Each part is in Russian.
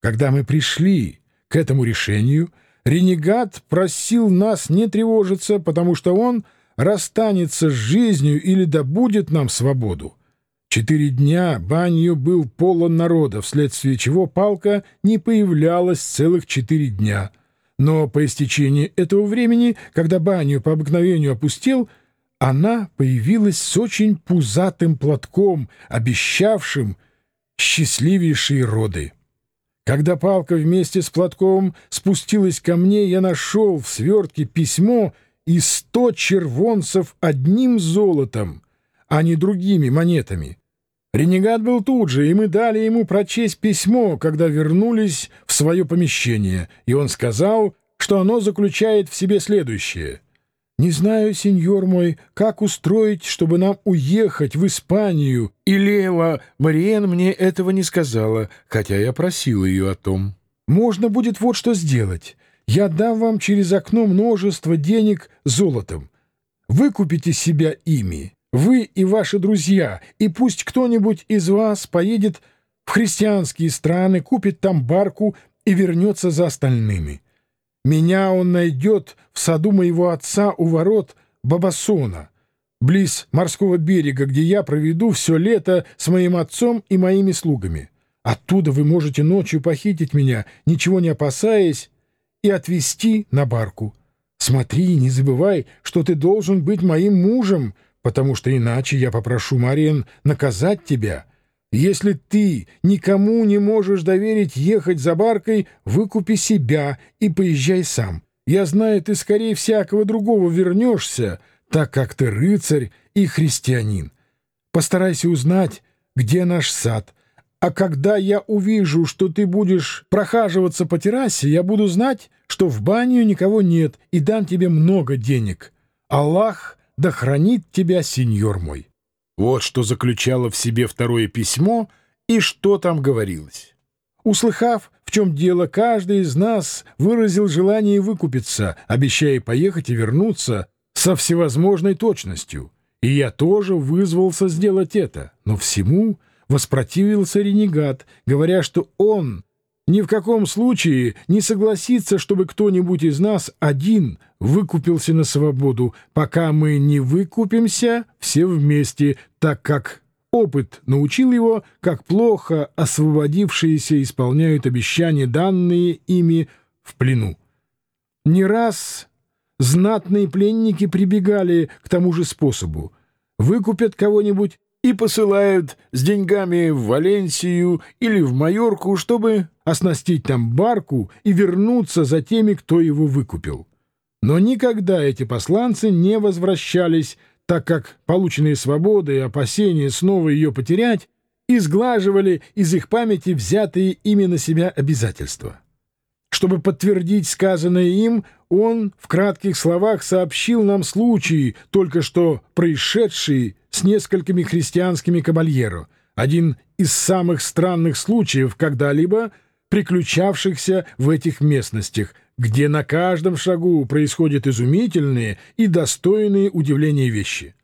Когда мы пришли к этому решению, ренегат просил нас не тревожиться, потому что он расстанется с жизнью или добудет нам свободу. Четыре дня банью был полон народа, вследствие чего палка не появлялась целых четыре дня. Но по истечении этого времени, когда баню по обыкновению опустил, она появилась с очень пузатым платком, обещавшим счастливейшие роды. Когда палка вместе с платком спустилась ко мне, я нашел в свертке письмо и сто червонцев одним золотом, а не другими монетами. Ренегат был тут же, и мы дали ему прочесть письмо, когда вернулись в свое помещение, и он сказал, что оно заключает в себе следующее. «Не знаю, сеньор мой, как устроить, чтобы нам уехать в Испанию, и Лейла Мариен мне этого не сказала, хотя я просил ее о том. Можно будет вот что сделать. Я дам вам через окно множество денег золотом. Выкупите себя ими» вы и ваши друзья, и пусть кто-нибудь из вас поедет в христианские страны, купит там барку и вернется за остальными. Меня он найдет в саду моего отца у ворот Бабасона, близ морского берега, где я проведу все лето с моим отцом и моими слугами. Оттуда вы можете ночью похитить меня, ничего не опасаясь, и отвезти на барку. Смотри, не забывай, что ты должен быть моим мужем, потому что иначе я попрошу Мариен наказать тебя. Если ты никому не можешь доверить ехать за баркой, выкупи себя и поезжай сам. Я знаю, ты скорее всякого другого вернешься, так как ты рыцарь и христианин. Постарайся узнать, где наш сад. А когда я увижу, что ты будешь прохаживаться по террасе, я буду знать, что в баню никого нет, и дам тебе много денег. Аллах да хранит тебя, сеньор мой. Вот что заключало в себе второе письмо и что там говорилось. Услыхав, в чем дело, каждый из нас выразил желание выкупиться, обещая поехать и вернуться со всевозможной точностью. И я тоже вызвался сделать это, но всему воспротивился ренегат, говоря, что он ни в каком случае не согласится, чтобы кто-нибудь из нас один выкупился на свободу, пока мы не выкупимся все вместе, так как опыт научил его, как плохо освободившиеся исполняют обещания, данные ими в плену. Не раз знатные пленники прибегали к тому же способу. Выкупят кого-нибудь и посылают с деньгами в Валенсию или в Майорку, чтобы оснастить там барку и вернуться за теми, кто его выкупил. Но никогда эти посланцы не возвращались, так как полученные свободы и опасения снова ее потерять изглаживали из их памяти взятые ими на себя обязательства. Чтобы подтвердить сказанное им, он в кратких словах сообщил нам случаи, только что происшедшие с несколькими христианскими кабальеро, один из самых странных случаев когда-либо приключавшихся в этих местностях, где на каждом шагу происходят изумительные и достойные удивления вещи.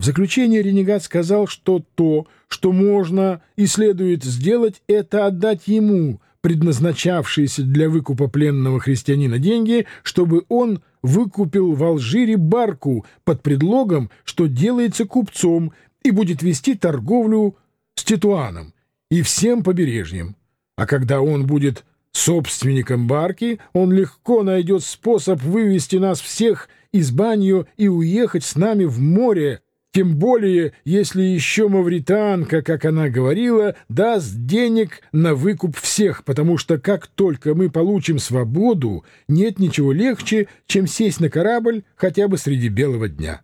В заключение ренегат сказал, что то, что можно и следует сделать, это отдать ему предназначавшиеся для выкупа пленного христианина деньги, чтобы он выкупил в Алжире барку под предлогом, что делается купцом и будет вести торговлю с Титуаном и всем побережьем. А когда он будет собственником барки, он легко найдет способ вывести нас всех из банью и уехать с нами в море, тем более, если еще мавританка, как она говорила, даст денег на выкуп всех, потому что как только мы получим свободу, нет ничего легче, чем сесть на корабль хотя бы среди белого дня.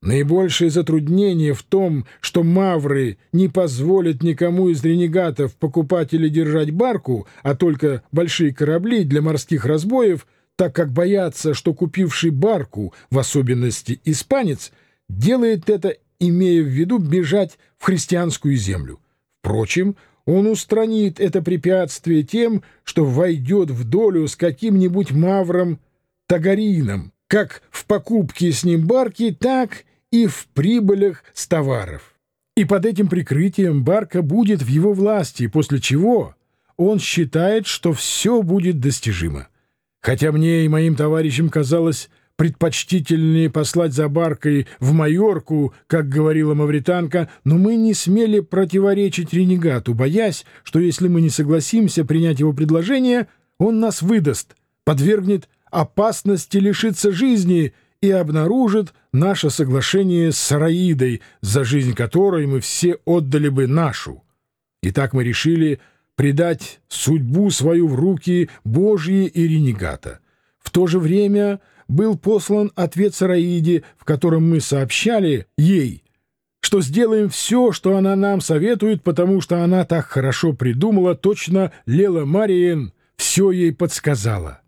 Наибольшее затруднение в том, что мавры не позволят никому из ренегатов покупать или держать барку, а только большие корабли для морских разбоев, так как боятся, что купивший барку, в особенности испанец, делает это, имея в виду бежать в христианскую землю. Впрочем, он устранит это препятствие тем, что войдет в долю с каким-нибудь мавром Тагарином, как в покупке с ним барки, так и в прибылях с товаров. И под этим прикрытием барка будет в его власти, после чего он считает, что все будет достижимо. Хотя мне и моим товарищам казалось предпочтительнее послать за баркой в Майорку, как говорила мавританка, но мы не смели противоречить ренегату, боясь, что если мы не согласимся принять его предложение, он нас выдаст, подвергнет опасности лишиться жизни и обнаружит наше соглашение с Сараидой, за жизнь которой мы все отдали бы нашу. И так мы решили предать судьбу свою в руки Божьи и ренегата. В то же время был послан ответ Сараиде, в котором мы сообщали ей, что сделаем все, что она нам советует, потому что она так хорошо придумала, точно Лела Мариен все ей подсказала.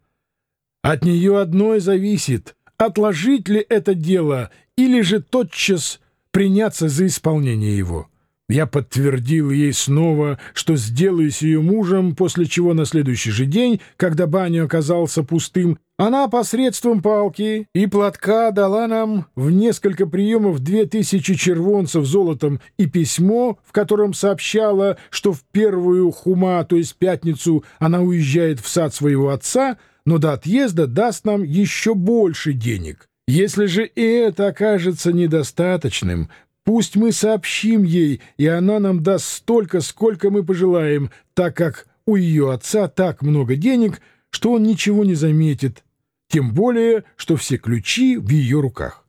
От нее одной зависит, отложить ли это дело или же тотчас приняться за исполнение его. Я подтвердил ей снова, что сделаюсь ее мужем, после чего на следующий же день, когда баня оказался пустым, она посредством палки и платка дала нам в несколько приемов две тысячи червонцев золотом и письмо, в котором сообщала, что в первую хума, то есть пятницу, она уезжает в сад своего отца, но до отъезда даст нам еще больше денег. Если же и это окажется недостаточным, Пусть мы сообщим ей, и она нам даст столько, сколько мы пожелаем, так как у ее отца так много денег, что он ничего не заметит, тем более, что все ключи в ее руках.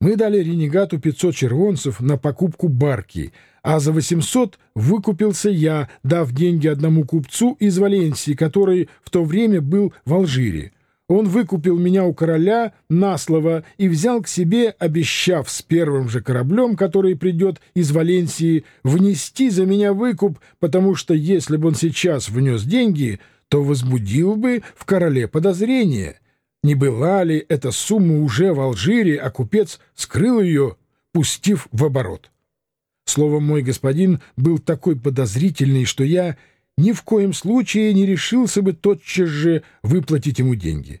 Мы дали ренегату 500 червонцев на покупку барки, а за 800 выкупился я, дав деньги одному купцу из Валенсии, который в то время был в Алжире. Он выкупил меня у короля на слово и взял к себе, обещав с первым же кораблем, который придет из Валенсии, внести за меня выкуп, потому что если бы он сейчас внес деньги, то возбудил бы в короле подозрение. Не была ли эта сумма уже в Алжире, а купец скрыл ее, пустив в оборот? Словом, мой господин был такой подозрительный, что я ни в коем случае не решился бы тотчас же выплатить ему деньги.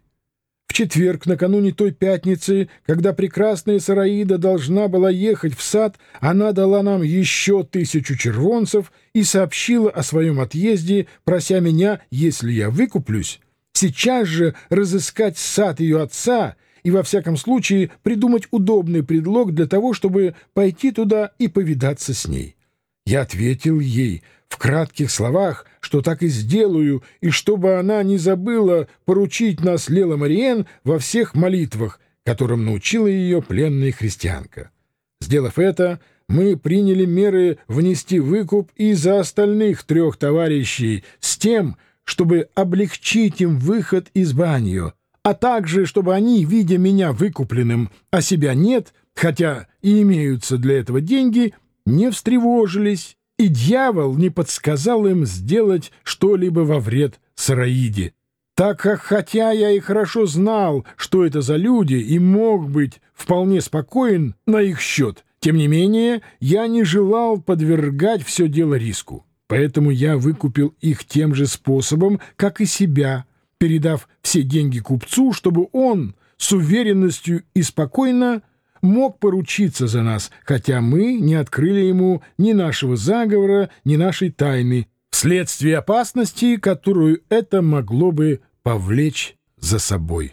В четверг, накануне той пятницы, когда прекрасная Сараида должна была ехать в сад, она дала нам еще тысячу червонцев и сообщила о своем отъезде, прося меня, если я выкуплюсь, сейчас же разыскать сад ее отца и, во всяком случае, придумать удобный предлог для того, чтобы пойти туда и повидаться с ней. Я ответил ей — в кратких словах, что так и сделаю, и чтобы она не забыла поручить нас Лела Мариен во всех молитвах, которым научила ее пленная христианка. Сделав это, мы приняли меры внести выкуп и за остальных трех товарищей с тем, чтобы облегчить им выход из банью, а также, чтобы они, видя меня выкупленным, а себя нет, хотя и имеются для этого деньги, не встревожились и дьявол не подсказал им сделать что-либо во вред Сараиде, так как, хотя я и хорошо знал, что это за люди, и мог быть вполне спокоен на их счет, тем не менее я не желал подвергать все дело риску. Поэтому я выкупил их тем же способом, как и себя, передав все деньги купцу, чтобы он с уверенностью и спокойно мог поручиться за нас, хотя мы не открыли ему ни нашего заговора, ни нашей тайны, вследствие опасности, которую это могло бы повлечь за собой.